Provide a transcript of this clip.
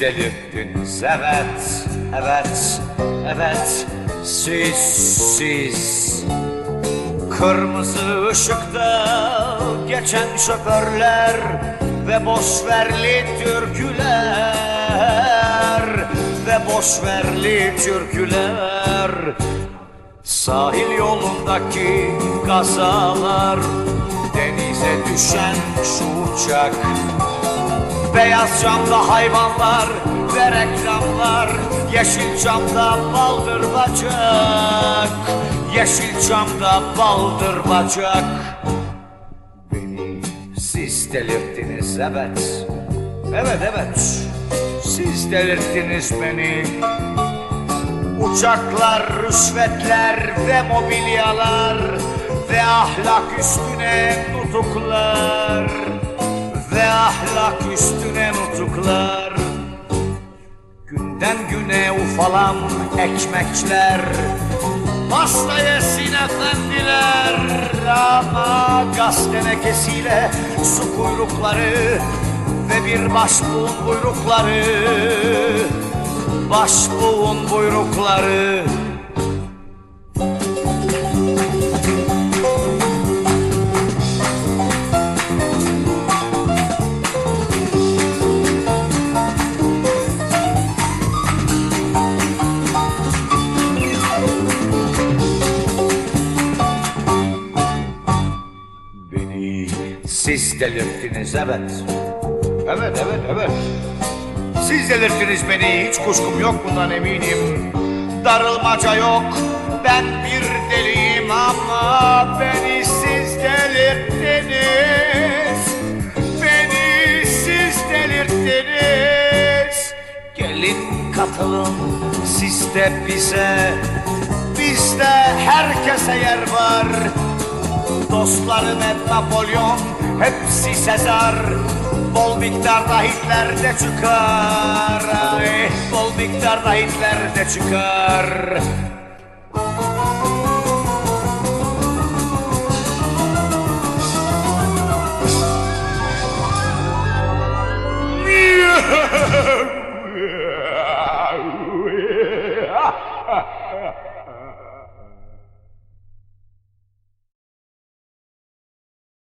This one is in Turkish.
delirttiniz evet, evet, evet. Siz, siz. Kırmızı ışıkta geçen şoförler Ve boşverli türküler Ve boşverli türküler. Sahil yolundaki kazalar Denize düşen şu uçak Beyaz camda hayvanlar ve reklamlar. Yeşil camda baldır bacak. Yeşil camda baldır bacak. Beni siz delirttiniz evet. Evet evet. Siz delirttiniz beni. Uçaklar, rüşvetler ve mobilyalar Ve ahlak üstüne nutuklar ahlak üstüne nutuklar. Günden güne ufalan ekmekler Pasta yesin efendiler. Ama gaz tenekesiyle su kuyrukları Ve bir başbuğun buyrukları Başbuğun buyrukları siz delirttiniz evet. Evet evet evet. Siz delirttiniz beni hiç kuşkum yok bundan eminim. Darılmaca yok ben bir deliyim ama beni siz delirttiniz. Beni siz delirttiniz. Gelin katılın siz de bize. Bizde herkese yer var. Dostlarım hep Napolyon, hepsi Sezar. Bol miktarda Hitler de çıkar. Ay, Bol miktarda Hitler de çıkar